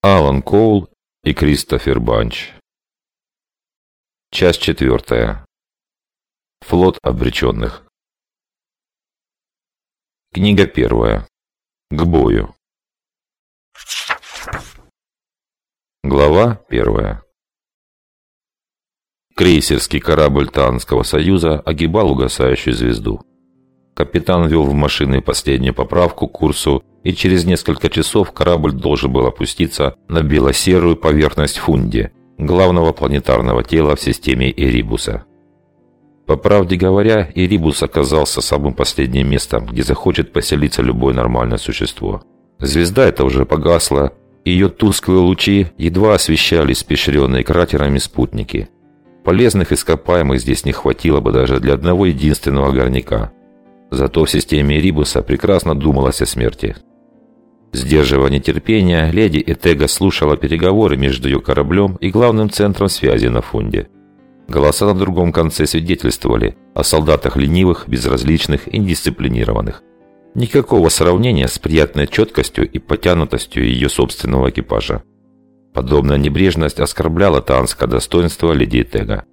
Алан Коул и Кристофер Банч. Часть четвертая. Флот обреченных. Книга первая. К бою. Глава первая. Крейсерский корабль Танского союза огибал угасающую звезду. Капитан вел в машины последнюю поправку к курсу, и через несколько часов корабль должен был опуститься на бело-серую поверхность Фунди, главного планетарного тела в системе Эрибуса. По правде говоря, Эрибус оказался самым последним местом, где захочет поселиться любое нормальное существо. Звезда эта уже погасла, ее тусклые лучи едва освещали спешренные кратерами спутники. Полезных ископаемых здесь не хватило бы даже для одного единственного горняка – Зато в системе Рибуса прекрасно думалось о смерти. Сдерживая нетерпение, леди Этега слушала переговоры между ее кораблем и главным центром связи на фонде. Голоса на другом конце свидетельствовали о солдатах ленивых, безразличных и недисциплинированных. Никакого сравнения с приятной четкостью и потянутостью ее собственного экипажа. Подобная небрежность оскорбляла таанское достоинство леди Этега.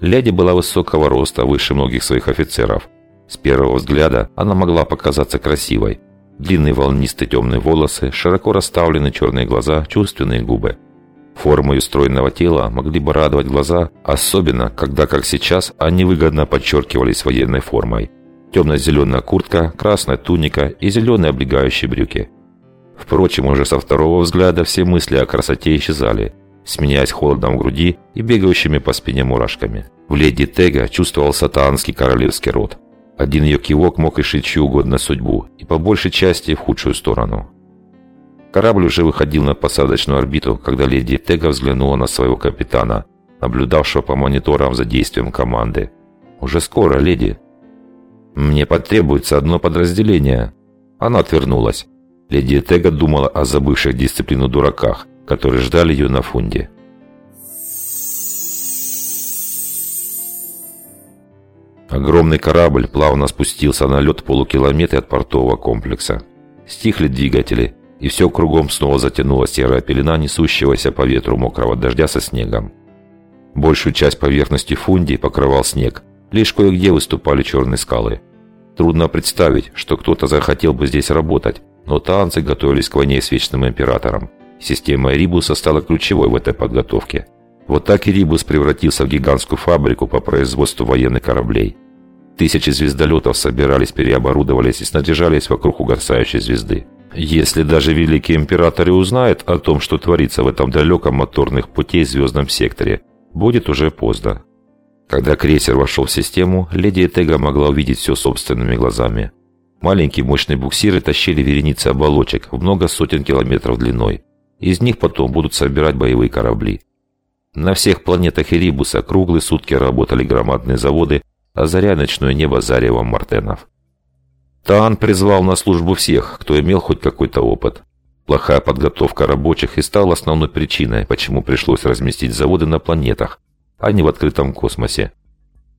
Леди была высокого роста, выше многих своих офицеров – с первого взгляда она могла показаться красивой. Длинные волнистые темные волосы, широко расставленные черные глаза, чувственные губы. Формы ее стройного тела могли бы радовать глаза, особенно когда, как сейчас, они выгодно подчеркивались военной формой. Темно-зеленая куртка, красная туника и зеленые облегающие брюки. Впрочем, уже со второго взгляда все мысли о красоте исчезали, сменяясь холодом в груди и бегающими по спине мурашками. В леди Тега чувствовался таанский королевский род. Один ее кивок мог решить чью угодно судьбу, и по большей части в худшую сторону. Корабль уже выходил на посадочную орбиту, когда леди Тега взглянула на своего капитана, наблюдавшего по мониторам за действием команды. «Уже скоро, леди». «Мне потребуется одно подразделение». Она отвернулась. Леди Тега думала о забывших дисциплину дураках, которые ждали ее на фунде. Огромный корабль плавно спустился на лед полукилометре от портового комплекса. Стихли двигатели, и все кругом снова затянула серая пелена несущегося по ветру мокрого дождя со снегом. Большую часть поверхности Фунди покрывал снег, лишь кое-где выступали черные скалы. Трудно представить, что кто-то захотел бы здесь работать, но танцы готовились к войне с Вечным Императором. Система Рибуса стала ключевой в этой подготовке – вот так и Рибус превратился в гигантскую фабрику по производству военных кораблей. Тысячи звездолетов собирались, переоборудовались и снаряжались вокруг угасающей звезды. Если даже великий император и узнает о том, что творится в этом далеком моторных путей звездном секторе, будет уже поздно. Когда крейсер вошел в систему, леди Этега могла увидеть все собственными глазами. Маленькие мощные буксиры тащили вереницы оболочек в много сотен километров длиной. Из них потом будут собирать боевые корабли. На всех планетах Эрибуса круглые сутки работали громадные заводы, озаряя ночное небо заревом мартенов. Таан призвал на службу всех, кто имел хоть какой-то опыт. Плохая подготовка рабочих и стала основной причиной, почему пришлось разместить заводы на планетах, а не в открытом космосе.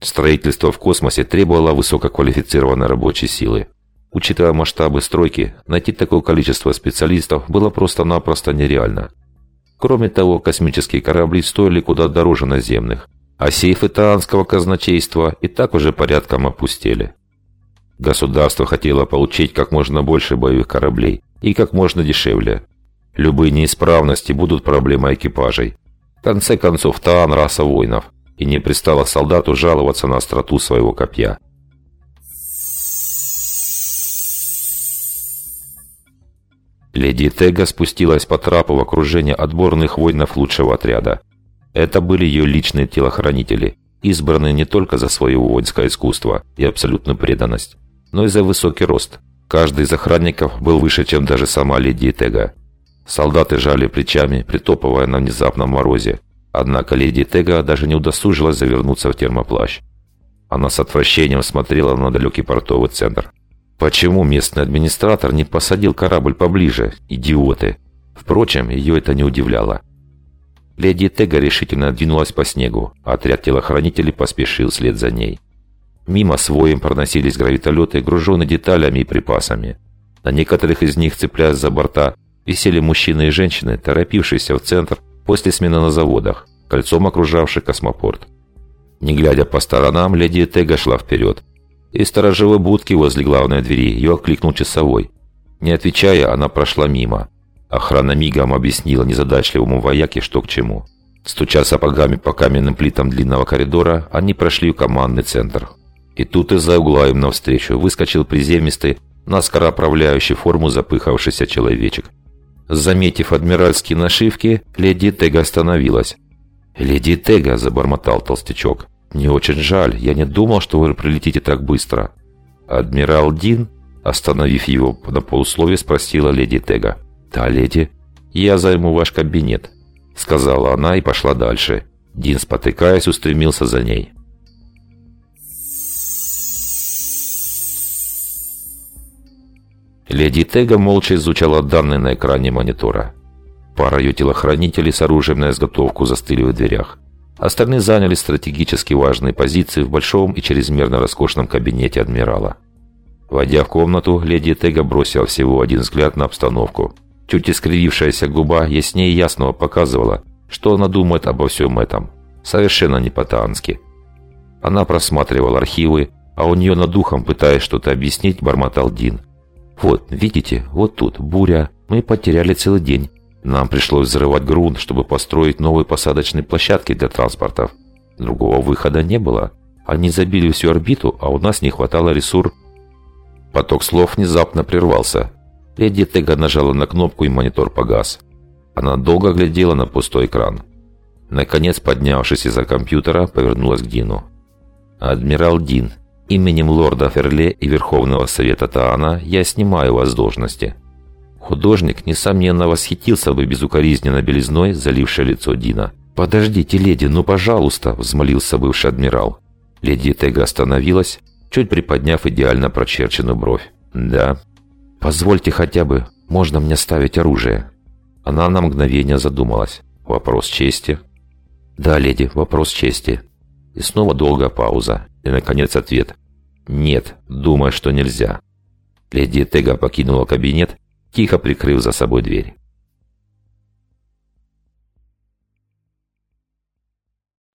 Строительство в космосе требовало высококвалифицированной рабочей силы. Учитывая масштабы стройки, найти такое количество специалистов было просто-напросто нереально. Кроме того, космические корабли стоили куда дороже наземных, а сейфы таанского казначейства и так уже порядком опустели. Государство хотело получить как можно больше боевых кораблей и как можно дешевле. Любые неисправности будут проблемой экипажей. В конце концов, Таан – раса воинов, и не пристало солдату жаловаться на остроту своего копья. Леди Тега спустилась по трапу в окружение отборных воинов лучшего отряда. Это были ее личные телохранители, избранные не только за свое воинское искусство и абсолютную преданность, но и за высокий рост. Каждый из охранников был выше, чем даже сама леди Тега. Солдаты жали плечами, притопывая на внезапном морозе. Однако леди Тега даже не удосужилась завернуться в термоплащ. Она с отвращением смотрела на далекий портовый центр. Почему местный администратор не посадил корабль поближе, идиоты? Впрочем, ее это не удивляло. Леди Тега решительно двинулась по снегу, а отряд телохранителей поспешил вслед за ней. Мимо своим проносились гравитолеты, груженные деталями и припасами. На некоторых из них, цепляясь за борта, висели мужчины и женщины, торопившиеся в центр после смены на заводах, кольцом окружавший космопорт. Не глядя по сторонам, леди Тега шла вперед. Из сторожевой будки возле главной двери ее окликнул часовой. Не отвечая, она прошла мимо. Охрана мигом объяснила незадачливому вояке, что к чему. Стуча сапогами по каменным плитам длинного коридора, они прошли в командный центр. И тут из-за угла им навстречу выскочил приземистый, наскоро оправляющий форму запыхавшийся человечек. Заметив адмиральские нашивки, леди Тега остановилась. «Леди Тега», – забормотал толстячок, – «мне очень жаль, я не думал, что вы прилетите так быстро». «Адмирал Дин?» – остановив его на полусловие, спросила леди Тега. «Да, леди, я займу ваш кабинет», – сказала она и пошла дальше. Дин, спотыкаясь, устремился за ней. Леди Тега молча изучала данные на экране монитора. Пара ее телохранителей с оружием на изготовку застыли в дверях. Остальные заняли стратегически важные позиции в большом и чрезмерно роскошном кабинете адмирала. Войдя в комнату, леди Тега бросила всего один взгляд на обстановку. Чуть искривившаяся губа яснее ясного показывала, что она думает обо всем этом. Совершенно не по-таански. Она просматривала архивы, а у нее над духом, пытаясь что-то объяснить, бормотал Дин. «Вот, видите, вот тут, буря. Мы потеряли целый день. Нам пришлось взрывать грунт, чтобы построить новые посадочные площадки для транспортов. Другого выхода не было. Они забили всю орбиту, а у нас не хватало ресурс. Поток слов внезапно прервался. Леди Тега нажала на кнопку, и монитор погас. Она долго глядела на пустой экран. Наконец, поднявшись из-за компьютера, повернулась к Дину. «Адмирал Дин, именем лорда Ферле и Верховного Совета Таана я снимаю вас с должности». Художник, несомненно, восхитился бы безукоризненно белизной, залившей лицо Дина. «Подождите, леди, ну пожалуйста!» – взмолился бывший адмирал. Леди Тега остановилась, чуть приподняв идеально прочерченную бровь. «Да». «Позвольте хотя бы, можно мне ставить оружие?» Она на мгновение задумалась. «Вопрос чести?» «Да, леди, вопрос чести». И снова долгая пауза. И, наконец, ответ. «Нет, думаю, что нельзя». Леди Тега покинула кабинет, тихо прикрыв за собой дверь.